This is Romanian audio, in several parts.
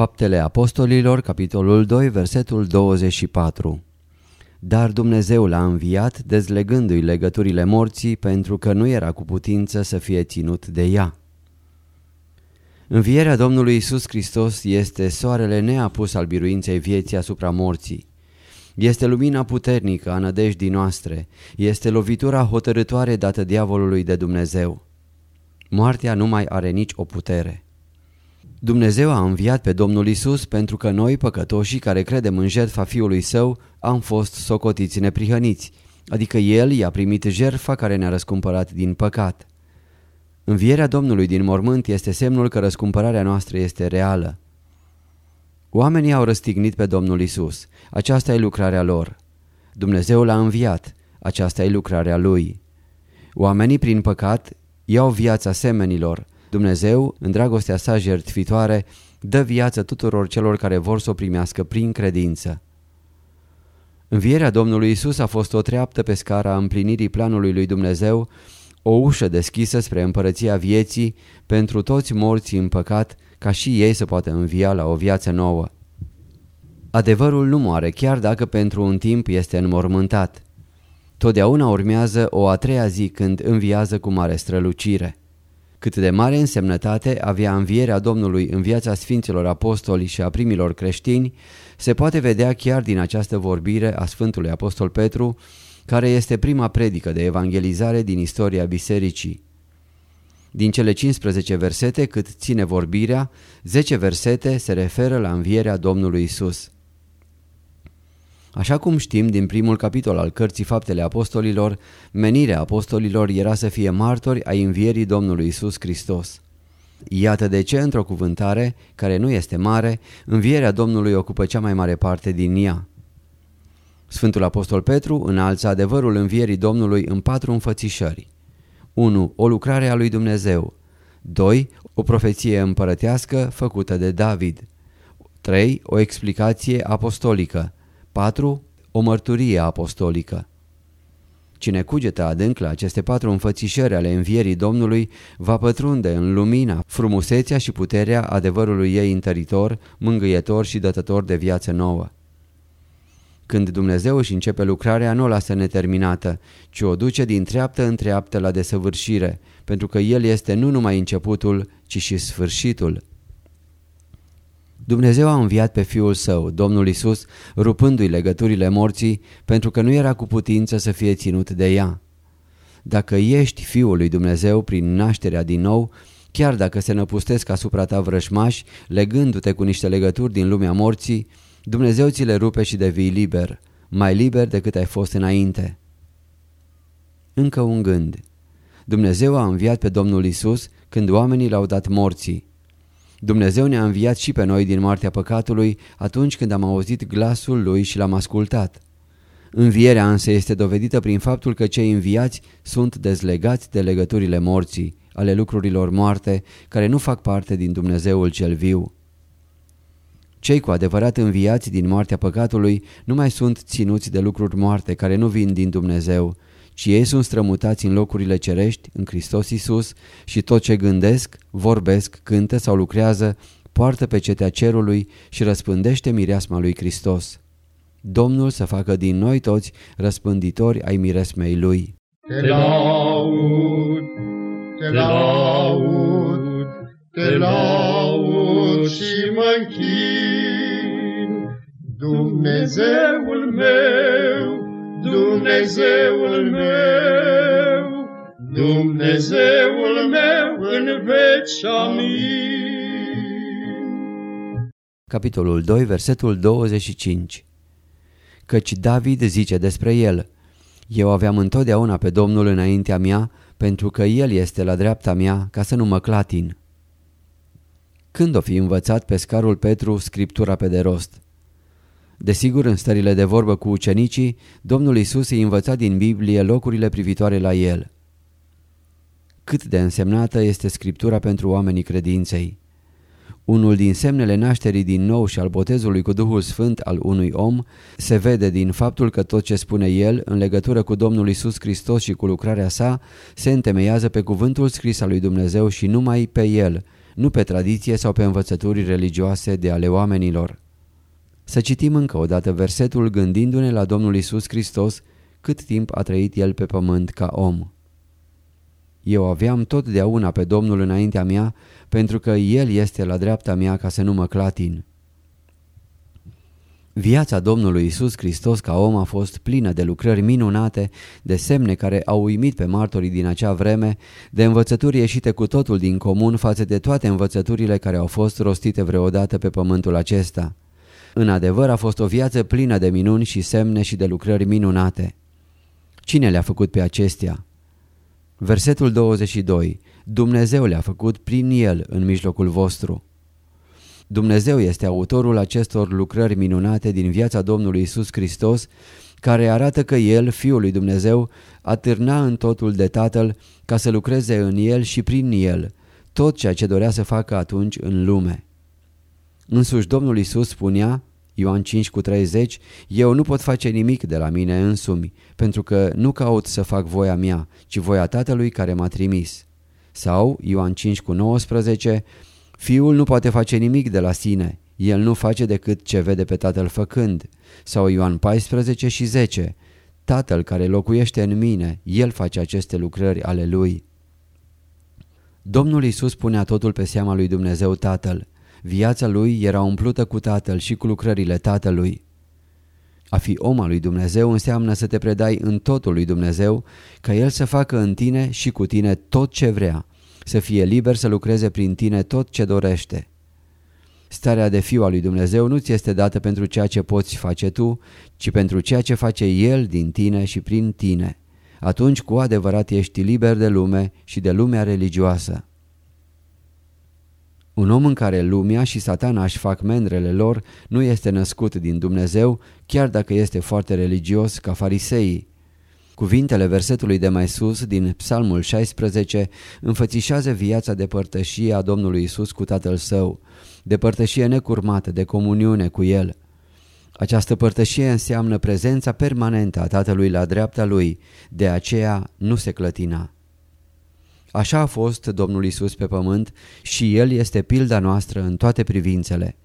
Faptele Apostolilor, capitolul 2, versetul 24 Dar Dumnezeu l-a înviat dezlegându-i legăturile morții pentru că nu era cu putință să fie ținut de ea. Învierea Domnului Isus Hristos este soarele neapus al biruinței vieții asupra morții. Este lumina puternică a nădejdii noastre, este lovitura hotărătoare dată diavolului de Dumnezeu. Moartea nu mai are nici o putere. Dumnezeu a înviat pe Domnul Isus pentru că noi, păcătoșii care credem în jertfa Fiului Său, am fost socotiți neprihăniți, adică El i-a primit jertfa care ne-a răscumpărat din păcat. Învierea Domnului din mormânt este semnul că răscumpărarea noastră este reală. Oamenii au răstignit pe Domnul Isus. Aceasta e lucrarea lor. Dumnezeu l-a înviat. Aceasta e lucrarea Lui. Oamenii prin păcat iau viața semenilor. Dumnezeu, în dragostea sa jertfitoare, dă viață tuturor celor care vor să o primească prin credință. Învierea Domnului Isus a fost o treaptă pe scara împlinirii planului lui Dumnezeu, o ușă deschisă spre împărăția vieții pentru toți morții în păcat, ca și ei să poată învia la o viață nouă. Adevărul nu moare chiar dacă pentru un timp este înmormântat. Totdeauna urmează o a treia zi când înviază cu mare strălucire. Cât de mare însemnătate avea învierea Domnului în viața Sfinților Apostoli și a primilor creștini, se poate vedea chiar din această vorbire a Sfântului Apostol Petru, care este prima predică de evangelizare din istoria bisericii. Din cele 15 versete cât ține vorbirea, 10 versete se referă la învierea Domnului Isus. Așa cum știm din primul capitol al cărții Faptele Apostolilor, menirea apostolilor era să fie martori ai învierii Domnului Isus Hristos. Iată de ce, într-o cuvântare, care nu este mare, învierea Domnului ocupă cea mai mare parte din ea. Sfântul Apostol Petru înalță adevărul învierii Domnului în patru înfățișări. 1. O lucrare a lui Dumnezeu 2. O profeție împărătească făcută de David 3. O explicație apostolică 4. O mărturie apostolică Cine cugetă adânc la aceste patru înfățișări ale învierii Domnului va pătrunde în lumina, frumusețea și puterea adevărului ei întăritor, mângâietor și dătător de viață nouă. Când Dumnezeu își începe lucrarea, nu o lasă neterminată, ci o duce din treaptă în treaptă la desăvârșire, pentru că El este nu numai începutul, ci și sfârșitul. Dumnezeu a înviat pe Fiul Său, Domnul Isus, rupându-i legăturile morții, pentru că nu era cu putință să fie ținut de ea. Dacă ești Fiul lui Dumnezeu prin nașterea din nou, chiar dacă se năpustesc asupra ta vrășmași, legându-te cu niște legături din lumea morții, Dumnezeu ți le rupe și devii liber, mai liber decât ai fost înainte. Încă un gând. Dumnezeu a înviat pe Domnul Isus când oamenii l-au dat morții. Dumnezeu ne-a înviat și pe noi din moartea păcatului atunci când am auzit glasul Lui și l-am ascultat. Învierea însă este dovedită prin faptul că cei înviați sunt dezlegați de legăturile morții, ale lucrurilor moarte, care nu fac parte din Dumnezeul cel viu. Cei cu adevărat înviați din moartea păcatului nu mai sunt ținuți de lucruri moarte care nu vin din Dumnezeu, ci ei sunt strămutați în locurile cerești, în Hristos Isus și tot ce gândesc, vorbesc, cântă sau lucrează, poartă pe cetea cerului și răspândește mireasma lui Hristos. Domnul să facă din noi toți răspânditori ai miresmei Lui. Te laud, te laud, te laud și mă închin, Dumnezeul meu, Dumnezeul meu, Dumnezeul meu în veci, amin. Capitolul 2, versetul 25 Căci David zice despre el, Eu aveam întotdeauna pe Domnul înaintea mea, pentru că El este la dreapta mea, ca să nu mă clatin. Când o fi învățat pe scarul Petru Scriptura pe de rost? Desigur, în stările de vorbă cu ucenicii, Domnul Isus îi învăța din Biblie locurile privitoare la El. Cât de însemnată este Scriptura pentru oamenii credinței. Unul din semnele nașterii din nou și al botezului cu Duhul Sfânt al unui om se vede din faptul că tot ce spune el în legătură cu Domnul Isus Hristos și cu lucrarea sa se întemeiază pe cuvântul scris al lui Dumnezeu și numai pe el, nu pe tradiție sau pe învățături religioase de ale oamenilor. Să citim încă o dată versetul gândindu-ne la Domnul Isus Hristos cât timp a trăit El pe pământ ca om. Eu aveam totdeauna pe Domnul înaintea mea pentru că El este la dreapta mea ca să nu mă clatin. Viața Domnului Isus Hristos ca om a fost plină de lucrări minunate, de semne care au uimit pe martorii din acea vreme, de învățături ieșite cu totul din comun față de toate învățăturile care au fost rostite vreodată pe pământul acesta. În adevăr a fost o viață plină de minuni și semne și de lucrări minunate. Cine le-a făcut pe acestea? Versetul 22. Dumnezeu le-a făcut prin el în mijlocul vostru. Dumnezeu este autorul acestor lucrări minunate din viața Domnului Isus Hristos, care arată că El, Fiul lui Dumnezeu, atârna în totul de Tatăl ca să lucreze în El și prin El, tot ceea ce dorea să facă atunci în lume. Însuși Domnul Isus spunea, Ioan 5 cu 30, Eu nu pot face nimic de la mine însumi, pentru că nu caut să fac voia mea, ci voia Tatălui care m-a trimis. Sau Ioan 5 cu 19, Fiul nu poate face nimic de la sine, el nu face decât ce vede pe Tatăl făcând. Sau Ioan 14 și 10, Tatăl care locuiește în mine, el face aceste lucrări ale lui. Domnul Isus punea totul pe seama lui Dumnezeu Tatăl. Viața lui era umplută cu Tatăl și cu lucrările Tatălui. A fi om al lui Dumnezeu înseamnă să te predai în totul lui Dumnezeu, ca El să facă în tine și cu tine tot ce vrea, să fie liber să lucreze prin tine tot ce dorește. Starea de fiu al lui Dumnezeu nu ți este dată pentru ceea ce poți face tu, ci pentru ceea ce face El din tine și prin tine. Atunci cu adevărat ești liber de lume și de lumea religioasă. Un om în care lumea și satana își fac mendrele lor nu este născut din Dumnezeu, chiar dacă este foarte religios ca fariseii. Cuvintele versetului de mai sus din Psalmul 16 înfățișează viața de părtășie a Domnului Isus cu Tatăl Său, de părtășie necurmată, de comuniune cu El. Această părtășie înseamnă prezența permanentă a Tatălui la dreapta Lui, de aceea nu se clătina. Așa a fost Domnul Isus pe pământ și El este pilda noastră în toate privințele.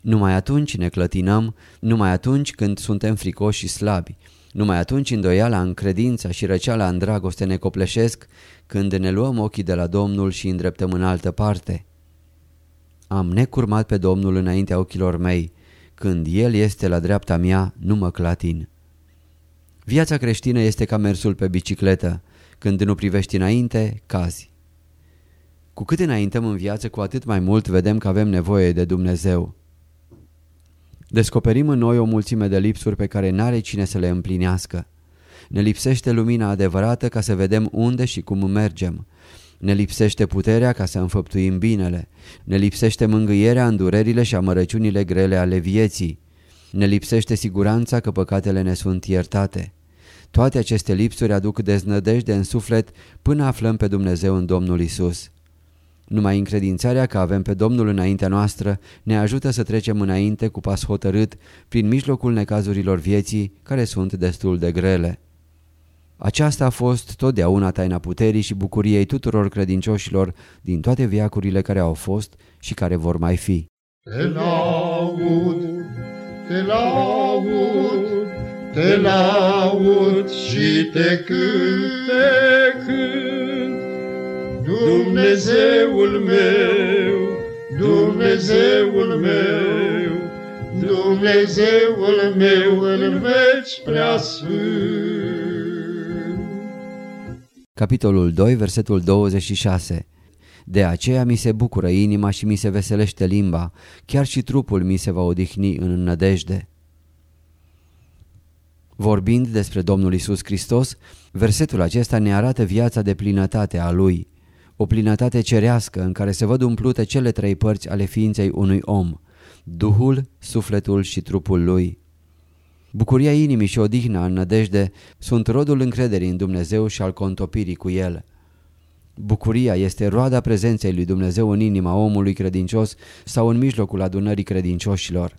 Numai atunci ne clătinăm, numai atunci când suntem fricoși și slabi, numai atunci îndoiala în credința și răceala în dragoste ne copleșesc când ne luăm ochii de la Domnul și îndreptăm în altă parte. Am necurmat pe Domnul înaintea ochilor mei, când El este la dreapta mea, nu mă clatin. Viața creștină este ca mersul pe bicicletă, când nu privești înainte, cazi. Cu cât înaintăm în viață, cu atât mai mult vedem că avem nevoie de Dumnezeu. Descoperim în noi o mulțime de lipsuri pe care n-are cine să le împlinească. Ne lipsește lumina adevărată ca să vedem unde și cum mergem. Ne lipsește puterea ca să înfăptuim binele. Ne lipsește mângâierea în durerile și amărăciunile grele ale vieții. Ne lipsește siguranța că păcatele ne sunt iertate. Toate aceste lipsuri aduc deznădejde în suflet până aflăm pe Dumnezeu în Domnul Isus. Numai încredințarea că avem pe Domnul înaintea noastră ne ajută să trecem înainte cu pas hotărât prin mijlocul necazurilor vieții care sunt destul de grele. Aceasta a fost totdeauna taina puterii și bucuriei tuturor credincioșilor din toate viacurile care au fost și care vor mai fi. Te laud, te laud, te laud și te cânt, te cânt. Dumnezeul meu, Dumnezeul meu, Dumnezeul meu în veci prea sfânt. Capitolul 2, versetul 26 De aceea mi se bucură inima și mi se veselește limba, chiar și trupul mi se va odihni în nădejde. Vorbind despre Domnul Isus Hristos, versetul acesta ne arată viața de plinătate a Lui, o plinătate cerească în care se văd umplute cele trei părți ale ființei unui om, Duhul, sufletul și trupul Lui. Bucuria inimii și odihna în nădejde sunt rodul încrederii în Dumnezeu și al contopirii cu El. Bucuria este roada prezenței lui Dumnezeu în inima omului credincios sau în mijlocul adunării credincioșilor.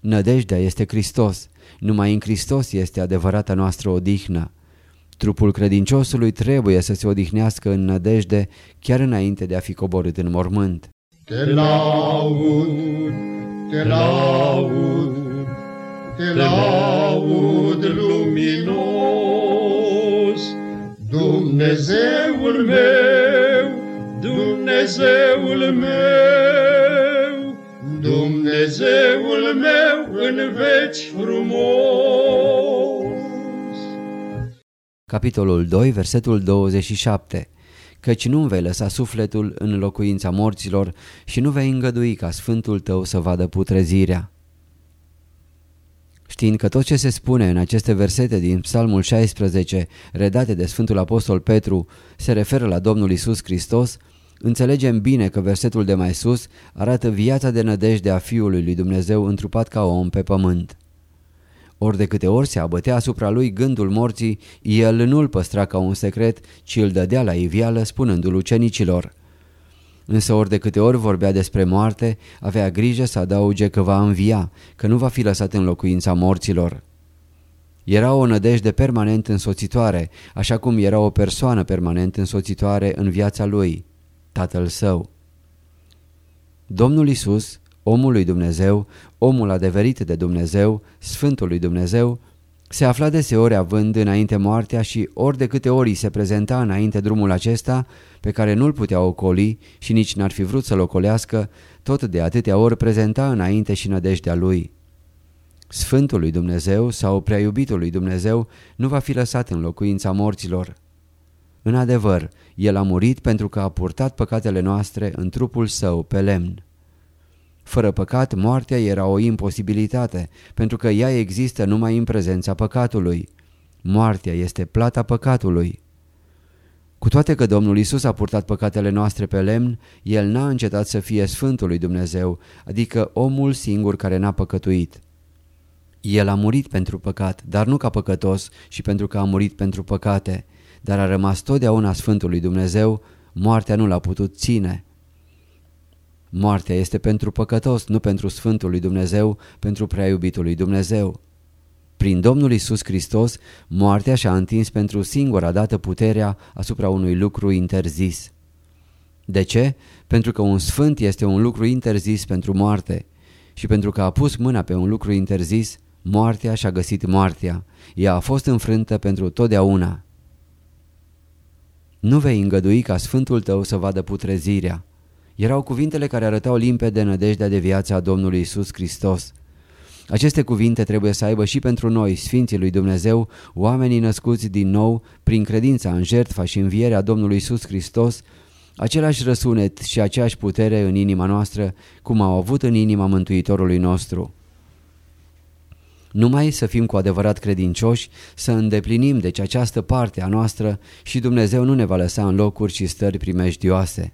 Nădejdea este Hristos, numai în Hristos este adevărata noastră odihnă. Trupul credinciosului trebuie să se odihnească în nădejde chiar înainte de a fi coborât în mormânt. Te laud, te laud, te laud luminos, Dumnezeul meu, Dumnezeul meu, Dumnezeul meu în veci frumos. Capitolul 2, versetul 27 Căci nu vei lăsa sufletul în locuința morților și nu vei îngădui ca sfântul tău să vadă putrezirea. Știind că tot ce se spune în aceste versete din Psalmul 16, redate de Sfântul Apostol Petru, se referă la Domnul Isus Hristos, înțelegem bine că versetul de mai sus arată viața de nădejde a Fiului lui Dumnezeu întrupat ca om pe pământ. Ori de câte ori se abătea asupra lui gândul morții, el nu-l păstra ca un secret, ci îl dădea la ivială spunându-l ucenicilor. Însă ori de câte ori vorbea despre moarte, avea grijă să adauge că va învia, că nu va fi lăsat în locuința morților. Era o nădejde permanent însoțitoare, așa cum era o persoană permanent însoțitoare în viața lui, tatăl său. Domnul Isus, omul lui Dumnezeu, omul adeverit de Dumnezeu, Sfântul lui Dumnezeu, se afla deseori având înainte moartea și ori de câte ori se prezenta înainte drumul acesta, pe care nu-l putea ocoli și nici n-ar fi vrut să-l ocolească, tot de atâtea ori prezenta înainte și nădejdea lui. Sfântul lui Dumnezeu sau prea iubitul lui Dumnezeu nu va fi lăsat în locuința morților. În adevăr, El a murit pentru că a purtat păcatele noastre în trupul său pe lemn. Fără păcat, moartea era o imposibilitate, pentru că ea există numai în prezența păcatului. Moartea este plata păcatului. Cu toate că Domnul Isus a purtat păcatele noastre pe lemn, El n-a încetat să fie Sfântul lui Dumnezeu, adică omul singur care n-a păcătuit. El a murit pentru păcat, dar nu ca păcătos și pentru că a murit pentru păcate, dar a rămas totdeauna Sfântul lui Dumnezeu, moartea nu l-a putut ține. Moartea este pentru păcătos, nu pentru Sfântul lui Dumnezeu, pentru prea iubitul lui Dumnezeu. Prin Domnul Isus Hristos, moartea și-a întins pentru singura dată puterea asupra unui lucru interzis. De ce? Pentru că un sfânt este un lucru interzis pentru moarte și pentru că a pus mâna pe un lucru interzis, moartea și-a găsit moartea. Ea a fost înfrântă pentru totdeauna. Nu vei îngădui ca sfântul tău să vadă putrezirea. Erau cuvintele care arătau limpede nădejdea de viața a Domnului Isus Hristos. Aceste cuvinte trebuie să aibă și pentru noi, Sfinții lui Dumnezeu, oamenii născuți din nou prin credința în jertfa și învierea Domnului Isus Hristos, același răsunet și aceeași putere în inima noastră cum au avut în inima Mântuitorului nostru. Numai să fim cu adevărat credincioși, să îndeplinim deci această parte a noastră și Dumnezeu nu ne va lăsa în locuri și stări primejdioase.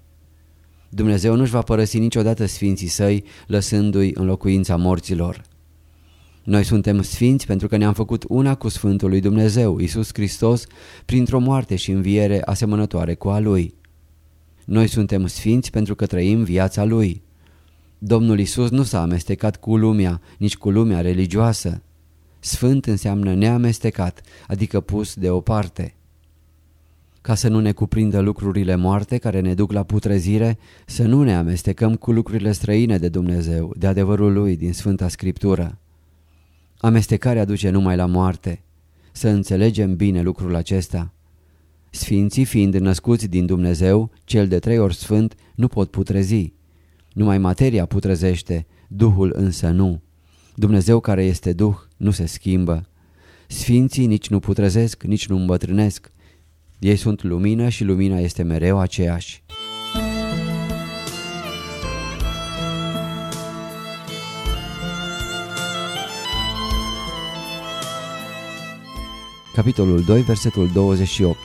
Dumnezeu nu-și va părăsi niciodată sfinții săi, lăsându-i în locuința morților. Noi suntem sfinți pentru că ne-am făcut una cu Sfântul lui Dumnezeu, Isus Hristos, printr-o moarte și înviere asemănătoare cu a Lui. Noi suntem sfinți pentru că trăim viața Lui. Domnul Isus nu s-a amestecat cu lumea, nici cu lumea religioasă. Sfânt înseamnă neamestecat, adică pus deoparte. Ca să nu ne cuprindă lucrurile moarte care ne duc la putrezire, să nu ne amestecăm cu lucrurile străine de Dumnezeu, de adevărul Lui din Sfânta Scriptură. Amestecarea duce numai la moarte. Să înțelegem bine lucrul acesta. Sfinții fiind născuți din Dumnezeu, cel de trei ori sfânt, nu pot putrezi. Numai materia putrezește, Duhul însă nu. Dumnezeu care este Duh nu se schimbă. Sfinții nici nu putrezesc, nici nu îmbătrânesc. Ei sunt lumină și lumina este mereu aceeași. Capitolul 2, versetul 28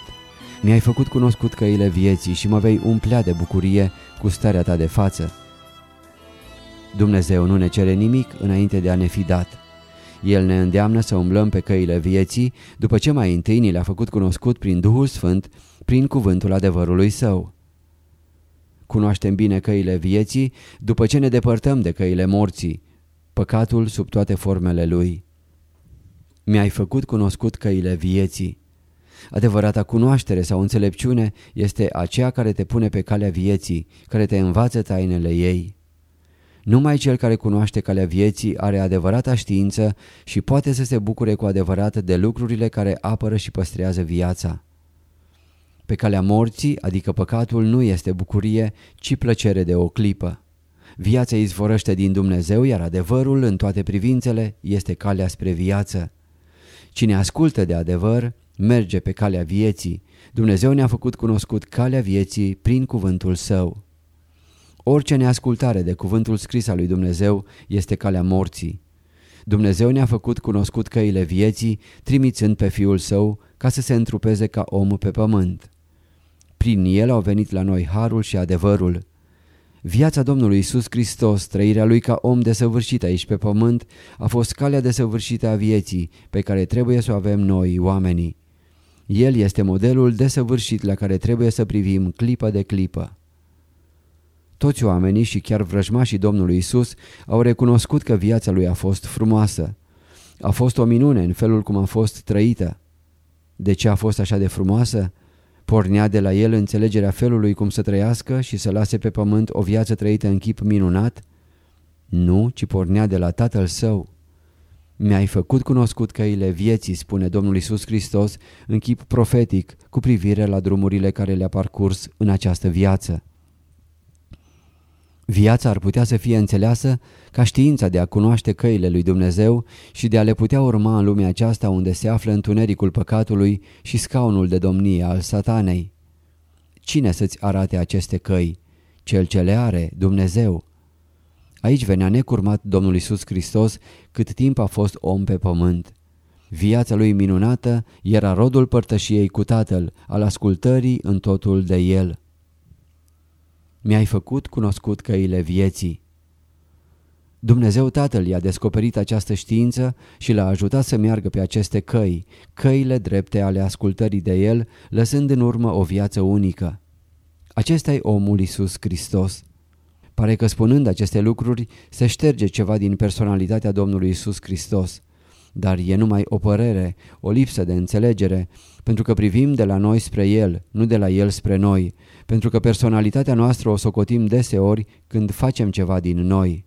Mi-ai făcut cunoscut căile vieții și mă vei umplea de bucurie cu starea ta de față. Dumnezeu nu ne cere nimic înainte de a ne fi dat. El ne îndeamnă să umblăm pe căile vieții după ce mai întâi ni le-a făcut cunoscut prin Duhul Sfânt, prin cuvântul adevărului său. Cunoaștem bine căile vieții după ce ne depărtăm de căile morții, păcatul sub toate formele lui. Mi-ai făcut cunoscut căile vieții. Adevărata cunoaștere sau înțelepciune este aceea care te pune pe calea vieții, care te învață tainele ei. Numai cel care cunoaște calea vieții are adevărata știință și poate să se bucure cu adevărat de lucrurile care apără și păstrează viața. Pe calea morții, adică păcatul, nu este bucurie, ci plăcere de o clipă. Viața izvorăște din Dumnezeu, iar adevărul, în toate privințele, este calea spre viață. Cine ascultă de adevăr, merge pe calea vieții. Dumnezeu ne-a făcut cunoscut calea vieții prin cuvântul său. Orice neascultare de cuvântul scris al lui Dumnezeu este calea morții. Dumnezeu ne-a făcut cunoscut căile vieții, trimițând pe Fiul Său ca să se întrupeze ca om pe pământ. Prin El au venit la noi harul și adevărul. Viața Domnului Isus Hristos, trăirea Lui ca om desăvârșit aici pe pământ, a fost calea desăvârșită a vieții pe care trebuie să o avem noi, oamenii. El este modelul desăvârșit la care trebuie să privim clipă de clipă. Toți oamenii și chiar vrăjmașii Domnului Isus au recunoscut că viața lui a fost frumoasă. A fost o minune în felul cum a fost trăită. De ce a fost așa de frumoasă? Pornea de la el înțelegerea felului cum să trăiască și să lase pe pământ o viață trăită în chip minunat? Nu, ci pornea de la tatăl său. Mi-ai făcut cunoscut căile vieții, spune Domnul Isus Hristos, în chip profetic, cu privire la drumurile care le-a parcurs în această viață. Viața ar putea să fie înțeleasă ca știința de a cunoaște căile lui Dumnezeu și de a le putea urma în lumea aceasta unde se află întunericul păcatului și scaunul de domnie al satanei. Cine să-ți arate aceste căi? Cel ce le are, Dumnezeu. Aici venea necurmat Domnul Isus Hristos cât timp a fost om pe pământ. Viața lui minunată era rodul părtășiei cu Tatăl, al ascultării în totul de El. Mi-ai făcut cunoscut căile vieții. Dumnezeu Tatăl i-a descoperit această știință și l-a ajutat să meargă pe aceste căi, căile drepte ale ascultării de El, lăsând în urmă o viață unică. Acesta e omul Isus Hristos. Pare că spunând aceste lucruri se șterge ceva din personalitatea Domnului Isus Hristos. Dar e numai o părere, o lipsă de înțelegere, pentru că privim de la noi spre El, nu de la El spre noi, pentru că personalitatea noastră o socotim deseori când facem ceva din noi.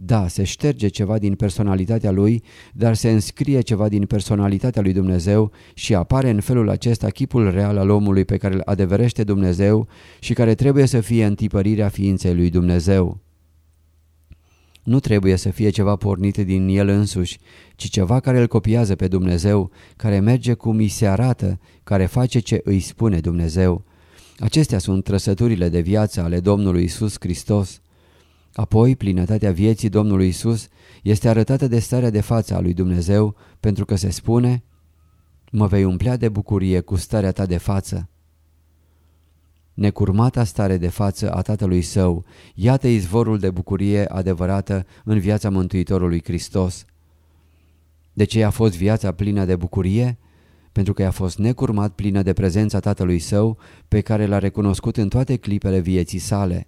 Da, se șterge ceva din personalitatea lui, dar se înscrie ceva din personalitatea lui Dumnezeu și apare în felul acesta chipul real al omului pe care îl adeverește Dumnezeu și care trebuie să fie întipărirea ființei lui Dumnezeu. Nu trebuie să fie ceva pornit din el însuși, ci ceva care îl copiază pe Dumnezeu, care merge cum îi se arată, care face ce îi spune Dumnezeu. Acestea sunt trăsăturile de viață ale Domnului Isus Hristos. Apoi, plinătatea vieții Domnului Isus este arătată de starea de față a lui Dumnezeu, pentru că se spune Mă vei umplea de bucurie cu starea ta de față. Necurmata stare de față a Tatălui Său, iată izvorul de bucurie adevărată în viața Mântuitorului Hristos. De ce a fost viața plină de bucurie? pentru că i-a fost necurmat plină de prezența tatălui său pe care l-a recunoscut în toate clipele vieții sale.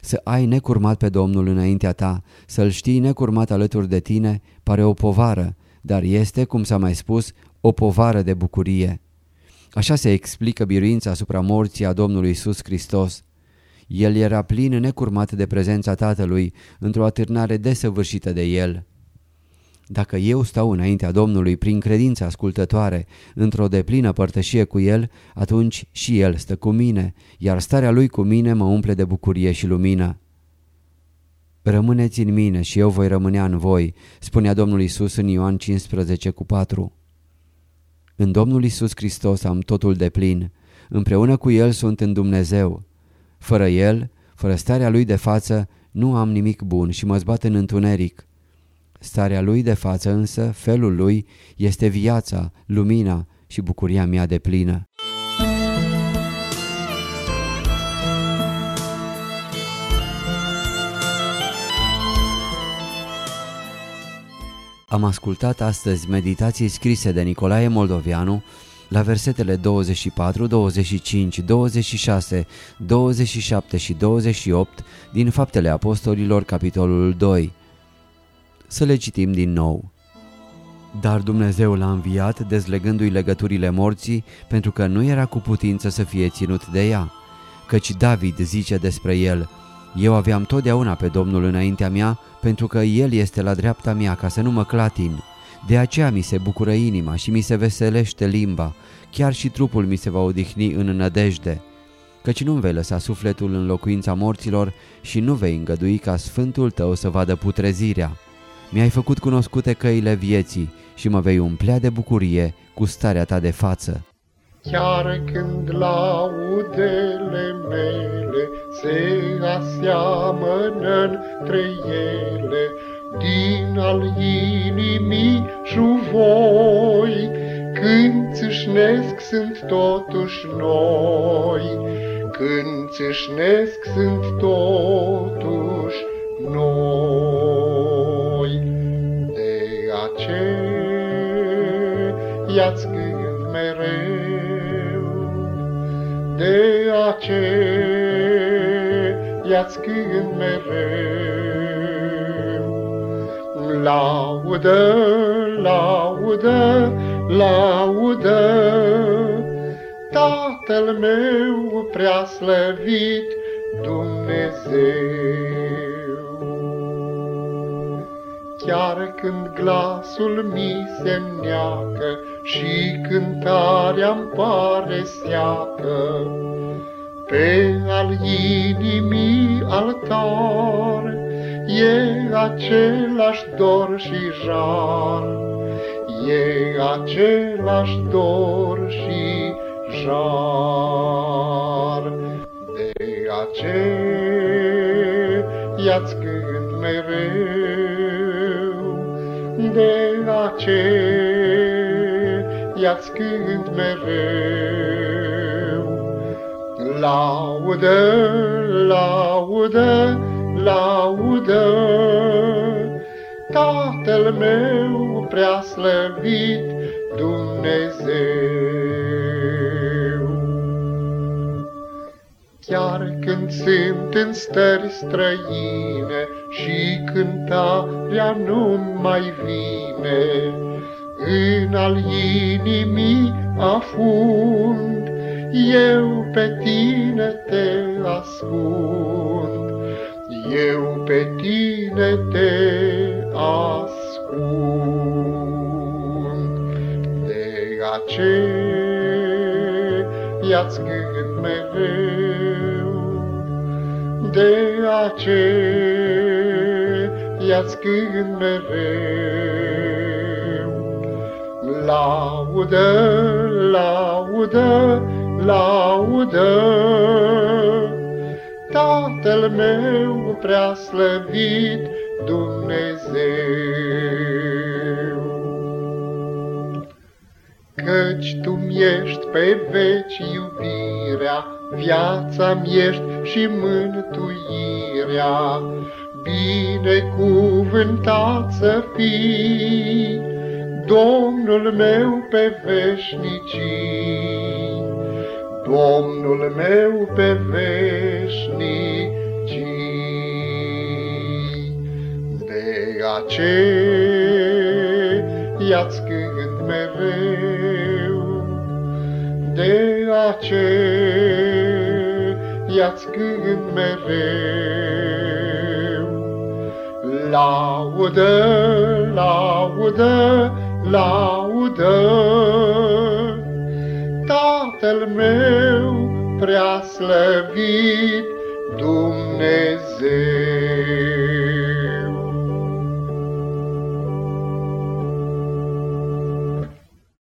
Să ai necurmat pe Domnul înaintea ta, să-L știi necurmat alături de tine, pare o povară, dar este, cum s-a mai spus, o povară de bucurie. Așa se explică biruința asupra morții a Domnului Isus Hristos. El era plin necurmat de prezența Tatălui, într-o atârnare desăvârșită de El. Dacă eu stau înaintea Domnului prin credință ascultătoare, într-o deplină părtășie cu El, atunci și El stă cu mine, iar starea Lui cu mine mă umple de bucurie și lumină. Rămâneți în mine și eu voi rămânea în voi, spunea Domnul Isus în Ioan 15 cu 4. În Domnul Isus Hristos am totul de plin, împreună cu El sunt în Dumnezeu. Fără El, fără starea Lui de față, nu am nimic bun și mă zbat în întuneric. Starea Lui de față însă, felul Lui, este viața, lumina și bucuria mea de plină. Am ascultat astăzi meditații scrise de Nicolae Moldovianu la versetele 24, 25, 26, 27 și 28 din Faptele Apostolilor, capitolul 2. Să le citim din nou. Dar Dumnezeu l-a înviat dezlegându-i legăturile morții pentru că nu era cu putință să fie ținut de ea. Căci David zice despre el, Eu aveam totdeauna pe Domnul înaintea mea pentru că El este la dreapta mea ca să nu mă clatin. De aceea mi se bucură inima și mi se veselește limba, chiar și trupul mi se va odihni în nădejde. Căci nu vei lăsa sufletul în locuința morților și nu vei îngădui ca sfântul tău să vadă putrezirea. Mi-ai făcut cunoscute căile vieții și mă vei umplea de bucurie cu starea ta de față. Chiar când laudele mele se aseamănă între ele, din al inimii voi, când țâșnesc sunt totuși noi, când țâșnesc sunt totuși noi. De aceea-ți de aceea-ți cânt mereu. Laudă, laudă, laudă, Tatăl meu prea slăvit Dumnezeu. Chiar când glasul mi se neacă și cântarea-mi pare seacă, pe al inimii altar e același dor și jar, e același dor și jar. De aceea-ți cânt mereu, de aceea-ți cânt mereu. Laudă, laudă, laudă, Tatăl meu prea slăvit Dumnezeu. Chiar când sunt în stări străine și cântarea nu mai vine, în al inimii afund, eu pe tine te ascund, eu pe tine te ascund. De aceea-ți cânt mereu, de aceea-ți cânt mereu. Laudă, laudă, laudă, Tatăl meu prea slăvit Dumnezeu. Căci Tu ești pe veci iubirea, Viața-mi ești și mântuirea, Binecuvântat să fii, Domnul meu pe veșnicii. Domnul meu pe veșnicii. De aceea-ți cânt mereu, de aceea-ți cânt mereu. Laudă, laudă, laudă, Tatăl meu prea slăvit Dumnezeu.